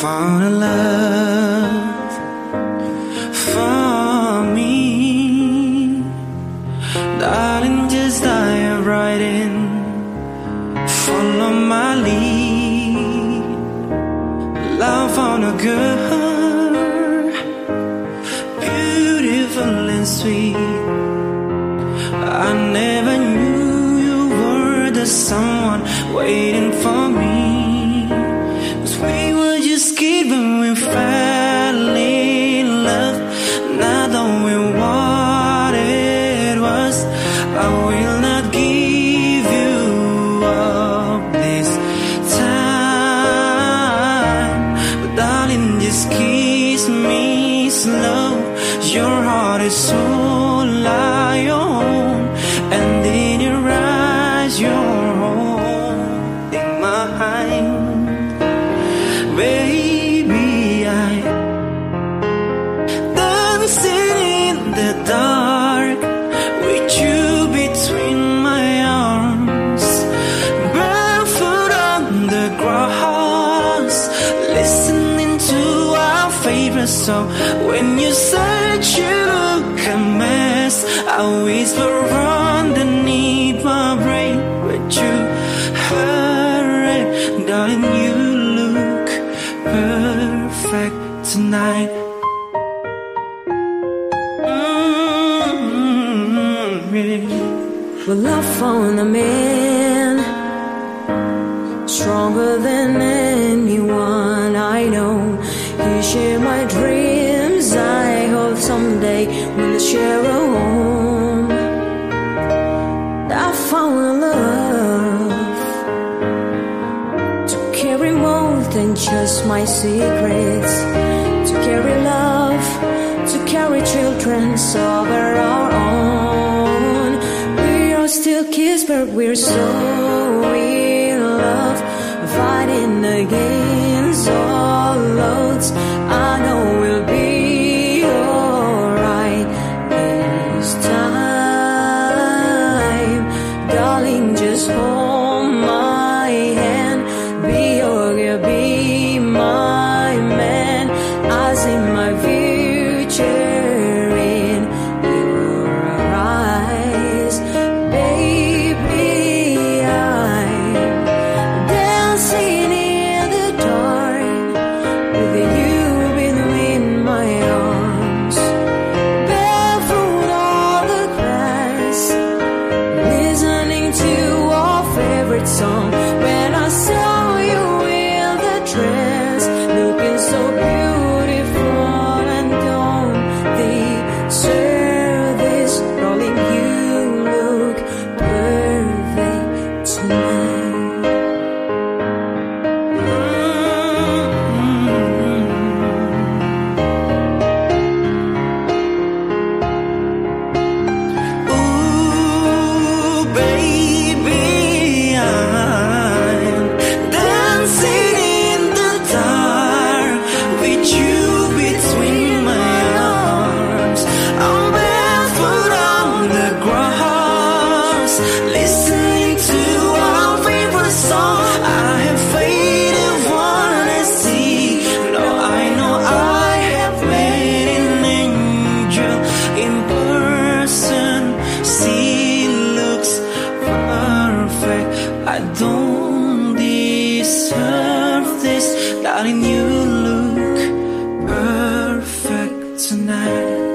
Found a love for me, darling. Just dive right in, follow my lead. Love on a girl, beautiful and sweet. Someone waiting for me. Cause we were just kids when we fell in love. Now knowing what it was, I will not give you up this time. But darling, just kiss me slow. Your heart is so Baby, I dancing in the dark with you between my arms, barefoot on the grass, listening to our favorite song. When you said you look a mess, I whisper underneath my brain, but you tonight. Mm, yeah. Well, I found a man stronger than anyone I know. He shared my dreams. I hope someday we'll share a home. I found love to carry more than just my secrets, to carry love, to carry children of our own. We are still kids, but we're so in love, fighting against all odds. I know we'll be alright this time, darling. Just hold I don't deserve this. Darling, you look perfect tonight.